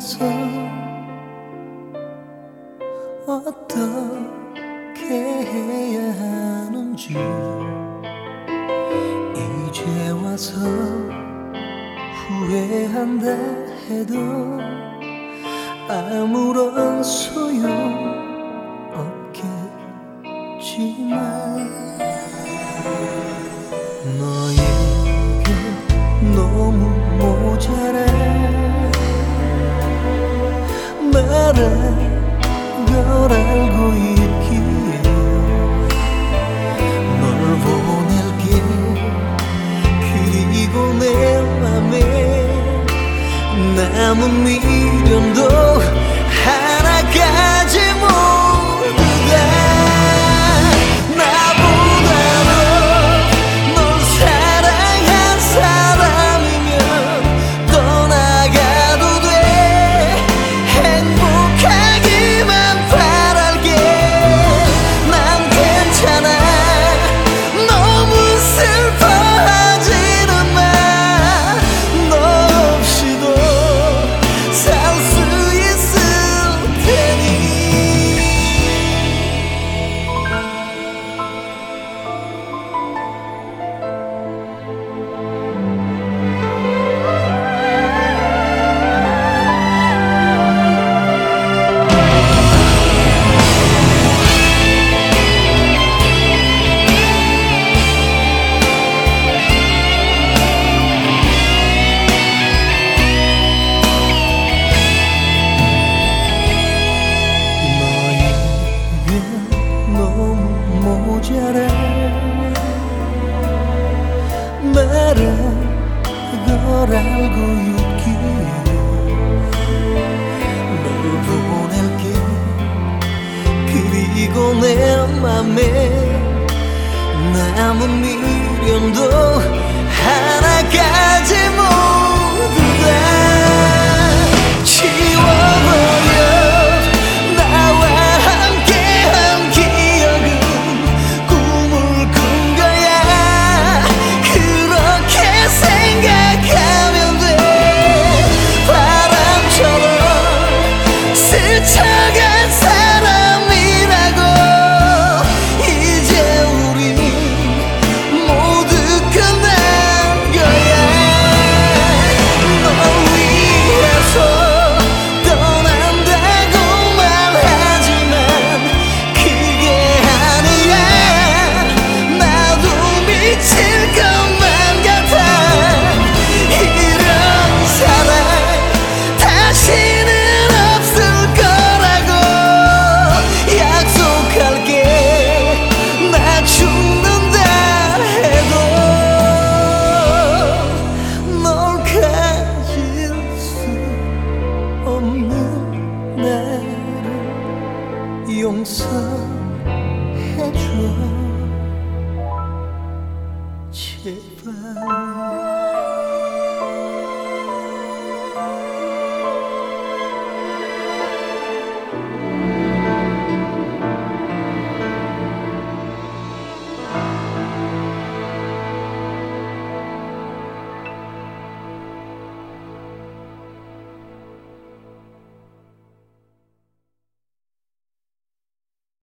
세상에서 어떻게 해야 하는지 이제 와서 후회한다 해도 아무런 소용 없겠지만 너에게 너무 모자라 나를 잘해 말은 그걸 알고 있기에 널 보낼게 그리고 내 맘에 남은 미련도 하나까지 모두 다. 용서해줘. 제발.